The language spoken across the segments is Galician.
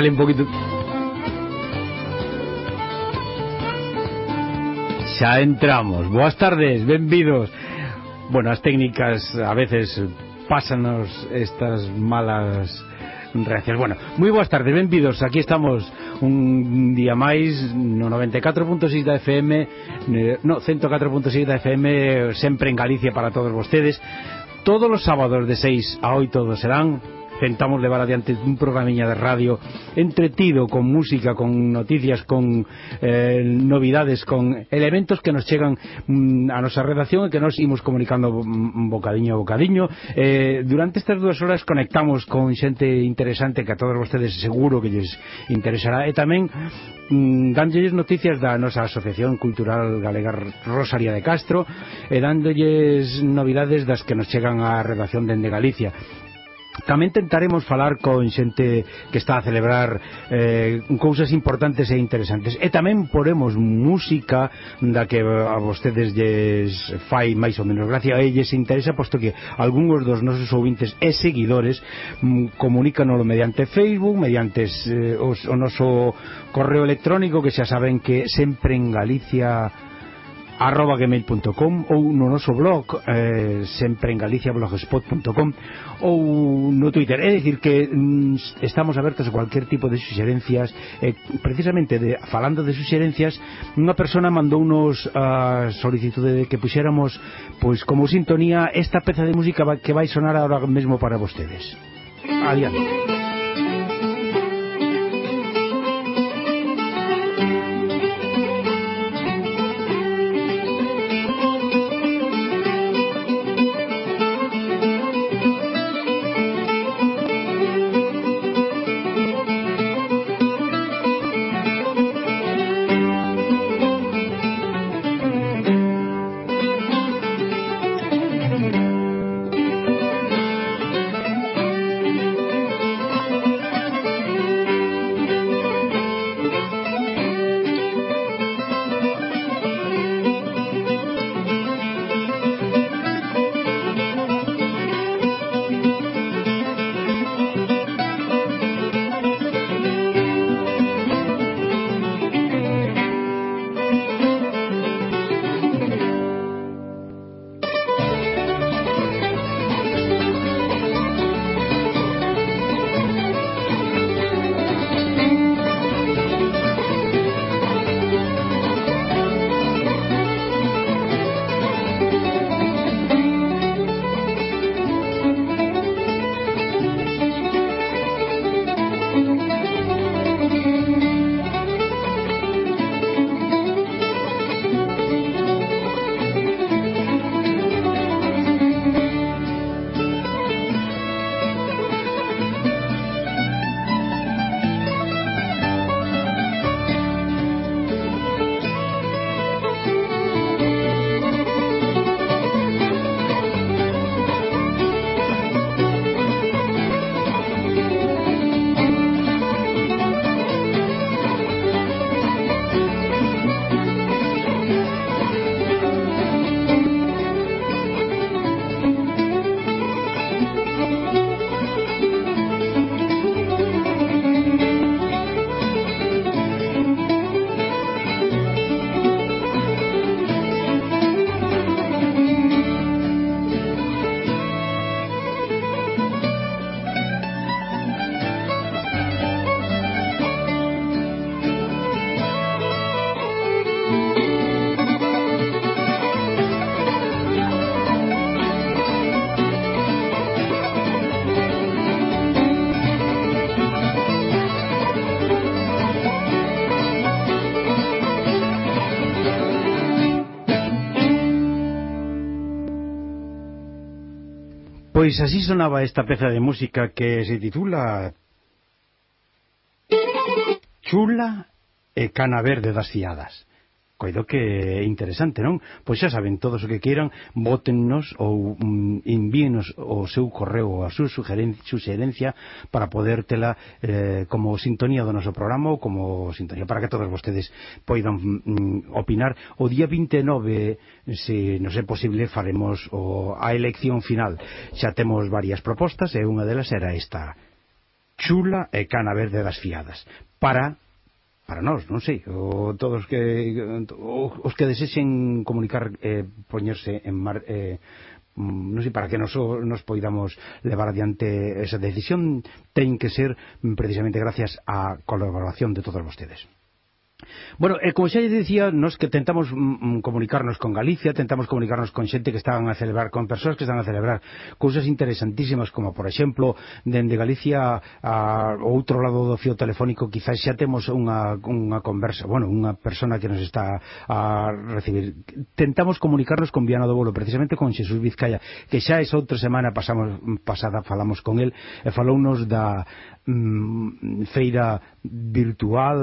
Dale un poquito. Xa entramos. Boas tardes, benvidos. Bueno, as técnicas a veces pásanos estas malas reaccións. Bueno, moi boas tardes, benvidos. Aquí estamos un día máis no 94.6 da FM, no 104.6 da FM, sempre en Galicia para todos vostedes. Todos os sábados de 6 a 8 do serán tentamos levar adiante un programiña de radio entretido, con música, con noticias, con eh, novidades, con elementos que nos chegan mm, a nosa redacción e que nos imos comunicando bocadiño a bocadiño. Eh, durante estas dúas horas conectamos con xente interesante que a todos vostedes seguro que lles interesará e tamén mm, dándolles noticias da nosa Asociación Cultural Galega Rosaria de Castro e dándolles novidades das que nos chegan á redacción dende Galicia. Tamén tentaremos falar con xente que está a celebrar eh, cousas importantes e interesantes. E tamén poremos música da que a vostedes lles fai máis ou menos gracia e lles interesa, posto que algúns dos nosos ouvintes e seguidores mm, comunícanolo mediante Facebook, mediante eh, os, o noso correo electrónico que xa saben que sempre en Galicia arroba gmail.com ou no noso blog eh, sempre en galiciablogspot.com ou no Twitter. É dicir que mm, estamos abertos a cualquier tipo de suxerencias eh, precisamente de, falando de suxerencias unha persona mandounos a uh, solicitude de que puxéramos pois como sintonía esta peza de música que vai sonar agora mesmo para vostedes. Adiante. Pois así sonaba esta peza de música que se titula Chula e Cana Verde das Fiadas coido que é interesante, non? Pois xa saben, todos o que queiran, votennos ou mm, envíenos o seu correo ou a súa suxerencia para poder tela eh, como sintonía do noso programa ou como sintonía para que todos vostedes poidan mm, opinar. O día 29, se non é posible, faremos o, a elección final. Xa temos varias propostas e unha delas era esta chula e cana verde das fiadas para para nós, non sei, o todos que o, os que desexen comunicar eh, poñerse en mar, eh, mm, non sei, para que nos, nos poidamos levar adiante esa decisión ten que ser precisamente gracias á colaboración de todos vostedes. Bueno, e como xa lle dicía, nos que tentamos mm, mm, comunicarnos con Galicia, tentamos comunicarnos con xente que estaban a celebrar, con persoas que están a celebrar cousas interesantísimas, como por exemplo, dende Galicia a outro lado do fio telefónico, quizás xa temos unha, unha conversa, bueno, unha persona que nos está a recibir. Tentamos comunicarnos con Viana do Bolo, precisamente con Xesús Vizcaya, que xa esa outra semana pasamos, pasada falamos con el, e falounos da mm, feira virtual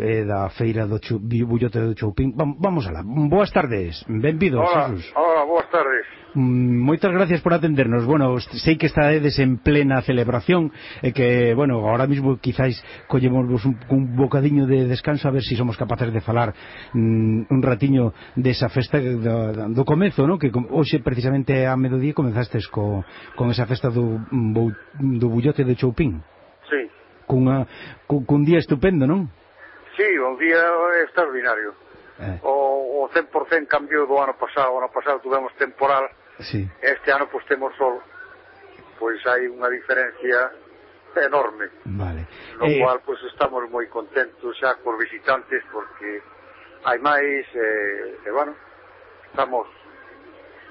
e da a feira do Chu, Bullote do Choupín. Vamos alá. Boas tardes. Benvidos, hola, Jesús. Hola, boas tardes. Mm, moitas gracias por atendernos. Bueno, sei que estadedes en plena celebración e que, bueno, ahora mismo quizáis collemos un, un bocadiño de descanso a ver se si somos capaces de falar mm, un ratiño desa festa do, do comezo, ¿no? que hoxe precisamente a mediodía comenzastes co, con esa festa do, mm, do Bullote de Choupín. Sí. Cunha, cun, cun día estupendo, non? Sí, un día extraordinario. Eh. O, o 100% cambiou do ano pasado. O ano pasado tuvemos temporal. Sí. Este ano pues temos sol. Pois hai unha diferencia enorme. Vale. No eh... cual pues estamos moi contentos xa por visitantes porque hai máis eh, e bueno, estamos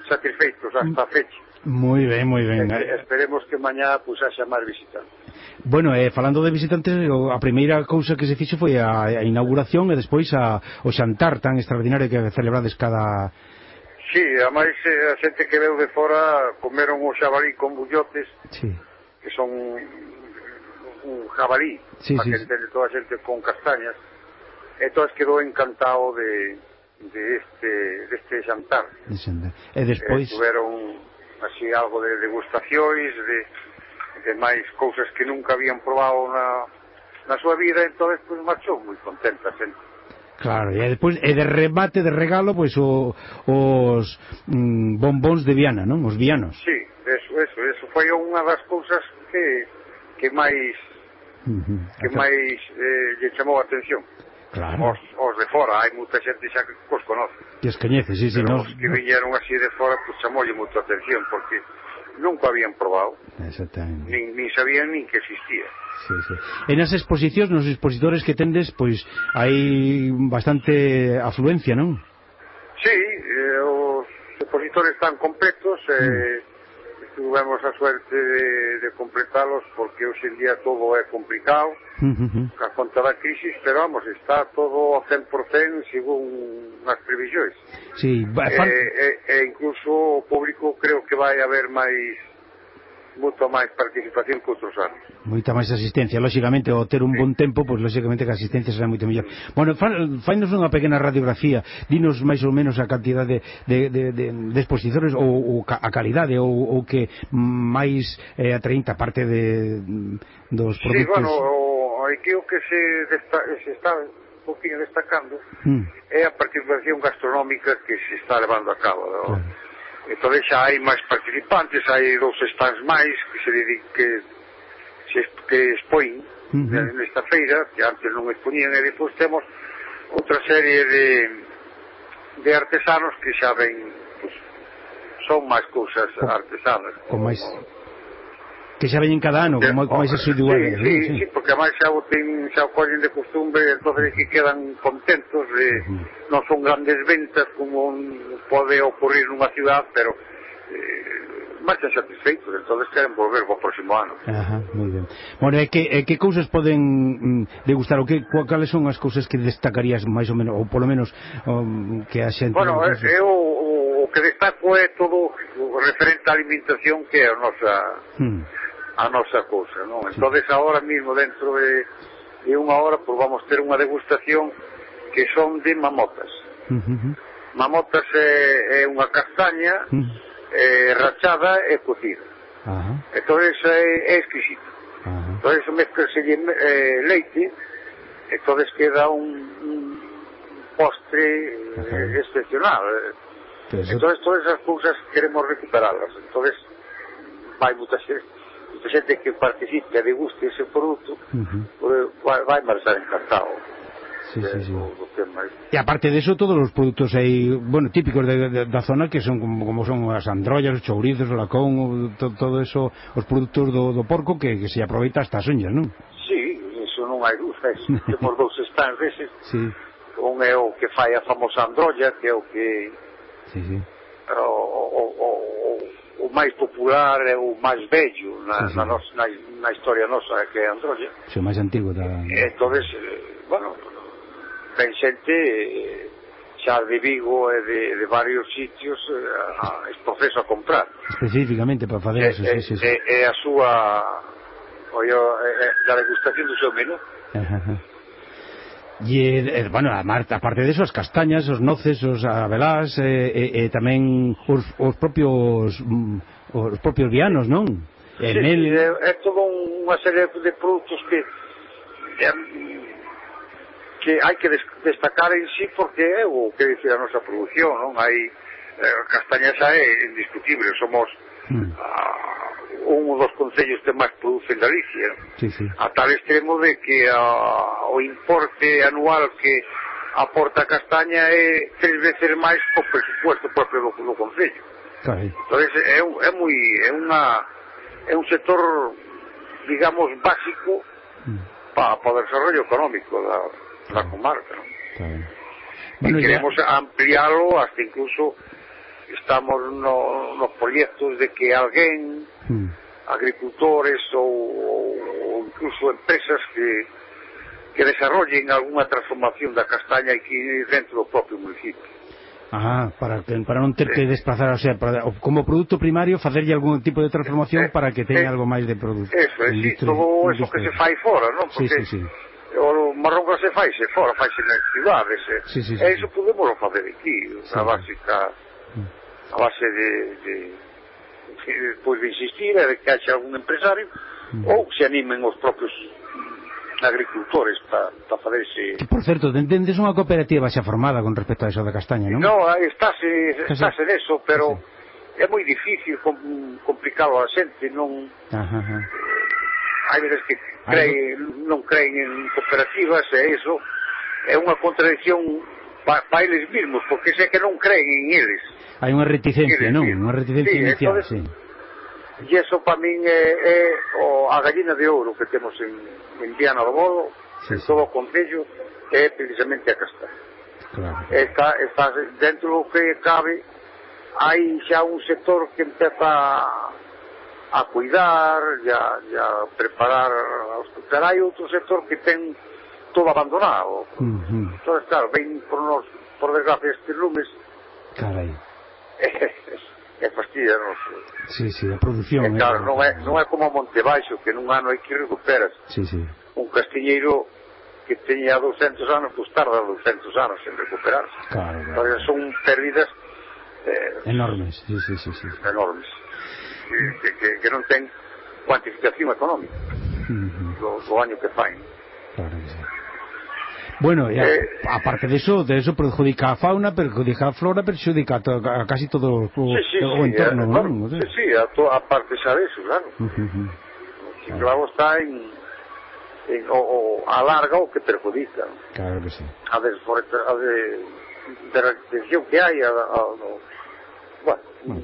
satisfeitos hasta a fecha. Moi ben, moi ben. E, esperemos que mañá pues haxa máis visitantes. Bueno, eh, falando de visitantes, a primeira cousa que se fixo foi a, a inauguración e despois a, o xantar tan extraordinario que celebrades cada... Sí, a máis eh, a xente que veu de fora comeron o xabalí con bullotes, sí. que son un jabalí, sí, para sí, que entende toda a xente con castañas, e todas quedou encantado de, de este, de este xantar. E despois... Eh, tuveron así algo de degustacións, de e máis cousas que nunca habían probado na, na súa vida, entón, pois, marchou moi contenta sempre. Claro, e despois e de remate de regalo pois o, os mm, bombóns de Viana, non? Os vianos. Sí, eso, eso, eso foi unha das cousas que que máis uh -huh. que máis eh, lle chamou a atención. Claro. Os, os de fora, hai moita xente xa que os conoce. Que os coñece, sí, sí, Pero no, os que no. viñeron así de fora, pois pues, chamoulle moita atención porque nunca habían probado. Exactamente. Nin, nin sabían nin que existía. Sí, sí. En as exposicións, nos expositores que tendes, pois hai bastante afluencia, non? Sí, eh, os expositores están completos, eh, mm tivemos a suerte de, de completalos porque hoxe en día todo é complicado uh -huh. a conta da crisis, pero vamos, está todo a 100% según as previsións. Sí, e, e, eh, eh, e incluso o público creo que vai haber máis moito máis participación que outros anos. Moita máis asistencia, lóxicamente, ao ter un sí. bon tempo, pois lóxicamente que a asistencia será moito mellor. Bueno, fainos unha pequena radiografía, dinos máis ou menos a cantidade de, de, de, de, de expositores ou, ou a calidade ou, ou que máis eh, atraínta parte de, dos produtos. Sí, bueno, o, aquí o que se, desta, se está un poquinho destacando mm. é a participación gastronómica que se está levando a cabo. Claro. Entón xa hai máis participantes, hai dos stands máis que se dediquen, que, se, que expoin uh eh, -huh. nesta feira, que antes non expoñían, e depois temos outra serie de, de artesanos que xa ven, pues, son máis cousas artesanas. Con máis, Que xa veñen cada ano, como, como ese sitio igual. Sí, sí, sí, porque máis xa o, ten, xa o collen de costumbre, entonces que quedan contentos, eh, uh -huh. non son grandes ventas como un, pode ocurrir nunha ciudad, pero eh, marchan satisfeitos, entonces queren volver o próximo ano. Ajá, moi ben. Bueno, e que, e que cousas poden mm, degustar, ou que, cales son as cousas que destacarías máis ou menos, ou polo menos um, que a xente... Bueno, é, é o, o, o que destaco é todo o referente á alimentación que é a nosa... Hmm a nosa cousa, non? Entonces agora mismo dentro de, de unha hora pues, vamos ter unha degustación que son de mamotas. Uh -huh. Mamotas é, é unha castaña uh -huh. eh, rachada e cocida. Uh -huh. Entonces é, é exquisito. Uh -huh. Entonces mezclase eh, leite, entón, queda un, un postre uh eh, -huh. excepcional. Entonces todas esas cousas queremos recuperarlas. Entonces vai muita xente xente que participe e deguste ese produto uh -huh. vai marchar encantado Sí, sí, sí. Do, do e aparte de eso, todos os produtos aí, bueno, típicos de, de, da zona que son como, como son as androllas, os chourizos, o lacón, o, to, todo eso, os produtos do, do porco que, que se aproveita hasta as uñas, non? Sí, eso non hai dúvida, temos dous stands deses, sí. un é o que fai a famosa androlla, que é o que sí, sí. O, o, o, o máis popular e o máis bello na, sí, sí. na, nos, na, na historia nosa que é Androlla. Sí, o máis antigo da... E, entonces, eh, bueno, ten xente eh, xa de Vigo e de, de varios sitios eh, a, a, proceso a comprar. Específicamente para fazer eso, sí, sí, sí. E, a súa o, a, a degustación do seu menú. Ajá, ajá. E, eh, bueno, a Marta, aparte de eso, as castañas, os noces, os abelás, eh, eh, eh, e, e, e tamén os, os propios mm, os propios vianos, non? E sí, nel... é, é todo unha serie de produtos que é, que hai que des, destacar en sí porque é o que dice a nosa produción, non? Hai eh, castañas é indiscutible, somos mm un dos concellos que máis produce en Galicia sí, sí. a tal extremo de que a, o importe anual que aporta a castaña é tres veces máis o presupuesto propio do, do concello Entonces, é, é moi é unha é un sector digamos básico mm. para pa o desarrollo económico da, da comarca ¿no? Bueno, e queremos ya... ampliarlo hasta incluso estamos no, nos proxectos de que alguén, mm. agricultores ou, ou incluso empresas que que desarrollen algunha transformación da castaña aquí dentro do propio municipio. Ah, para que para non ter que desplazar, o sea, para, como produto primario facerlle algún tipo de transformación eh, para que teña eh, algo máis de produto. Eso, eh, é, sí, todo eso que se fai fora, non? Porque sí, sí, sí o marrón que se fai se fora, faise nas cidades. Eh. Sí, sí, sí. E iso podemos facer aquí, sí. a básica a base de, de, de pois de insistir e de que haxa algún empresario mm. ou se animen os propios agricultores para pa fazer ese... Que, por certo, tendes unha cooperativa xa formada con respecto a eso da castaña, non? Non, estáse, estáse neso, pero é moi difícil, com, complicado a xente, non... Ajá, ajá. Hai veces que creen, non creen en cooperativas e iso é unha contradicción pa, pa eles mismos, porque sei que non creen en eles. Hai unha reticencia, non? Unha reticencia sí, inicial, entonces, sí. E iso para min é, é o, a gallina de ouro que temos en, en Viana do Bolo, sí, en todo o Concello, é precisamente a casta. Claro. Está, está dentro do que cabe, hai xa un sector que empeza a cuidar, e a, e a preparar os... Pero hai outro sector que ten todo abandonado. Uh -huh. Entonces, claro, ven por nos, por desgracia, estes lumes. Carai. e fastidianos. Sí, sí, a produción. E, claro, eh. non é, non é como Montebaixo, que nun ano hai que recuperas. Sí, sí. Un castiñeiro que teña 200 anos, pues tarda 200 anos en recuperarse. Claro, claro. Entonces, son pérdidas eh, enormes, sí, sí, sí, sí. enormes, que, que, que non ten cuantificación económica uh -huh. do, do año que fain. Bueno, ya, eh, aparte de eso, de eso perjudica a fauna, perjudica a flora, perjudica a, to, a casi todo o, sí, sí, o sí, entorno, a, non? O sea. Sí, a, to, a parte xa claro. Uh -huh. O está en, en o, o alarga o que perjudica. Claro que sí. A desforestación, a de, de que hai, a, a, no, bueno, bueno,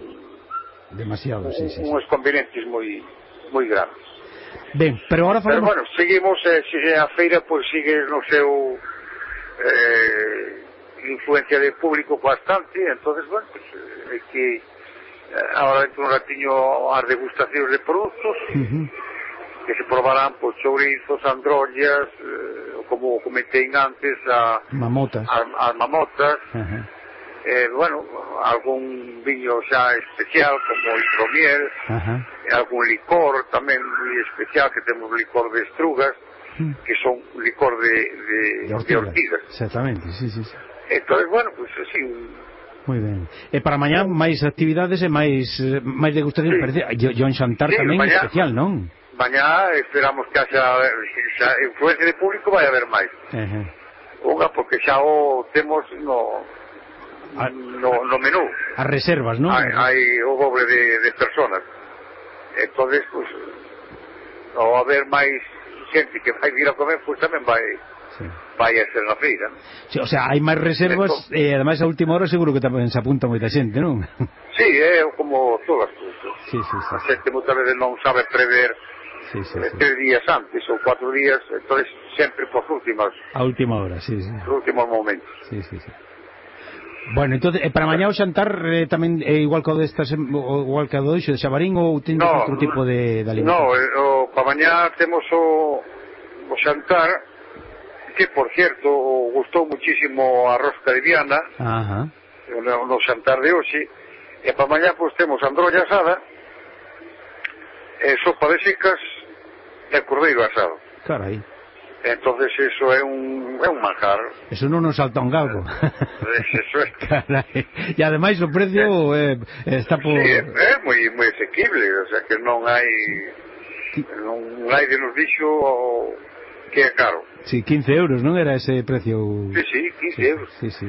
demasiado, sí, sí. Unhos convenientes moi moi graves. Ben, pero agora falamos... Pero bueno, seguimos, eh, a feira pois sigue no seu eh, influencia de público bastante, entonces bueno, pues, eh, é que eh, agora dentro un ratiño as degustacións de produtos uh -huh. que se probarán pois chourizos, androllas, eh, como comentei antes, a, mamotas. A, as mamotas, uh -huh eh, bueno, algún viño xa especial como o hidromiel, uh -huh. algún licor tamén moi especial que temos licor de estrugas, hmm. que son licor de, de, de, ortiga. de ortigas. Exactamente, sí, sí, sí. Entonces, bueno, pues así, Moi ben. E eh, para mañá máis actividades e máis eh, máis degustación, sí. parece, ah, un Xantar sí, tamén mañá, especial, non? Mañá esperamos que haxa xa, influencia de público vai haber máis. Uh -huh. Unha porque xa o temos no a, no, no menú. As reservas, non? Hai, hai o doble de, de personas. Entón, pues, ao haber máis xente que vai vir a comer, pois pues, tamén vai sí. vai a ser na feira. Sí, o sea, hai máis reservas entón, e eh, ademais a última hora seguro que tamén se apunta moita xente, non? Sí, é eh, como todas. Sí, sí, sí. A xente moitas veces non sabe prever sí, sí, eh, sí. tres días antes ou cuatro días, entonces sempre por últimas. A última hora, sí, sí. Por últimos momentos. Sí, sí, sí. Bueno, entonces, eh, para mañá o xantar eh, tamén é eh, igual que o desta igual que o do de Xabarín ou ten no, outro tipo de, de alimentación? No, eh, o, para mañá temos o, o xantar que, por cierto, gustou muchísimo a rosca de Viana Ajá. No, no xantar de hoxe e para mañá pois, temos androlla asada e sopa de secas e cordeiro asado. Carai. Entonces eso é un, é un manjar. Eso non nos salta un galgo. Eh, eso é. Carai. E ademais o precio eh, está por... Sí, é moi, moi asequible, o sea que non hai... Non hai de nos dixo que é caro. Sí, 15 euros, non era ese precio? Sí, sí, 15 sí, euros. Sí, sí.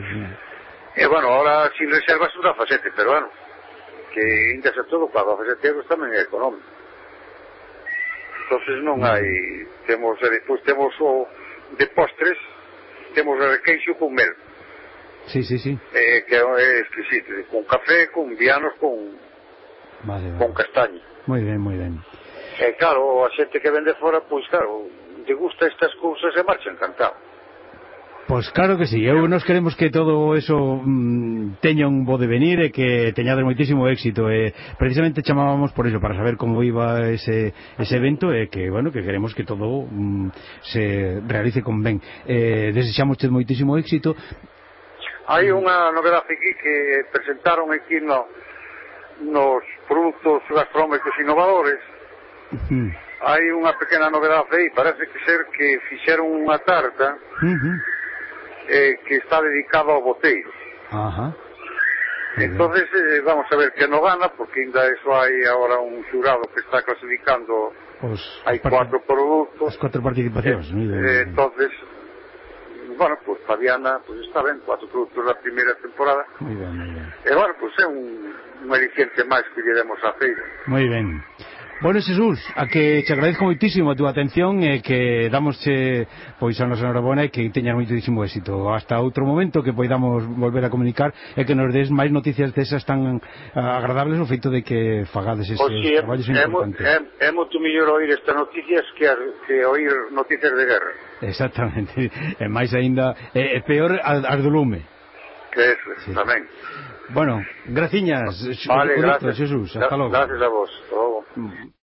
E eh, bueno, ahora sin reservas unha facete, pero bueno, que ainda se todo paga, facete euros tamén é económico entonces non hai temos e despois temos o de postres temos o queixo con mel sí, sí, sí. Eh, que é exquisito con café, con vianos con vale, vale. con castaño moi ben, moi ben e eh, claro, a xente que vende fora pois claro, lle gusta estas cousas e marcha encantado Pois claro que sí, eu nos queremos que todo eso mm, teña un bo devenir e que teñades moitísimo éxito e precisamente chamábamos por iso para saber como iba ese, ese evento e que, bueno, que queremos que todo mm, se realice con ben. Eh, desexamos moitísimo éxito. Hai unha novedade aquí que presentaron aquí no, nos produtos gastronómicos innovadores. Uh -huh. hai unha pequena novedade aí parece que ser que fixeron unha tarta. Uh -huh eh, que está dedicado ao boteiro. Ajá. Entonces, eh, vamos a ver que no gana, porque ainda eso hai agora un xurado que está clasificando Os, hai cuatro produtos. As cuatro participacións. Eh, mira, eh, entonces, bueno, pues Fabiana pues está ben, cuatro produtos da primeira temporada. Muy ben, muy ben. E eh, bueno, pues é un, un aliciente máis que lle demos a feira. Moi ben. Bueno, Xesús, a que che agradezco moitísimo a túa atención e que damosche pois a nosa enhorabuena e que teñas moitísimo éxito. Hasta outro momento que poidamos volver a comunicar e que nos des máis noticias desas tan ah, agradables o feito de que fagades ese pois, traballo é, importante. É, é, é moito mellor oír estas noticias que, que oír noticias de guerra. Exactamente. E máis aínda é, é peor as do lume. Que é, sí. tamén. Bueno, graciñas. Vale, gracias. Jesús, hasta logo. Gracias a vos. Hasta logo. 嗯。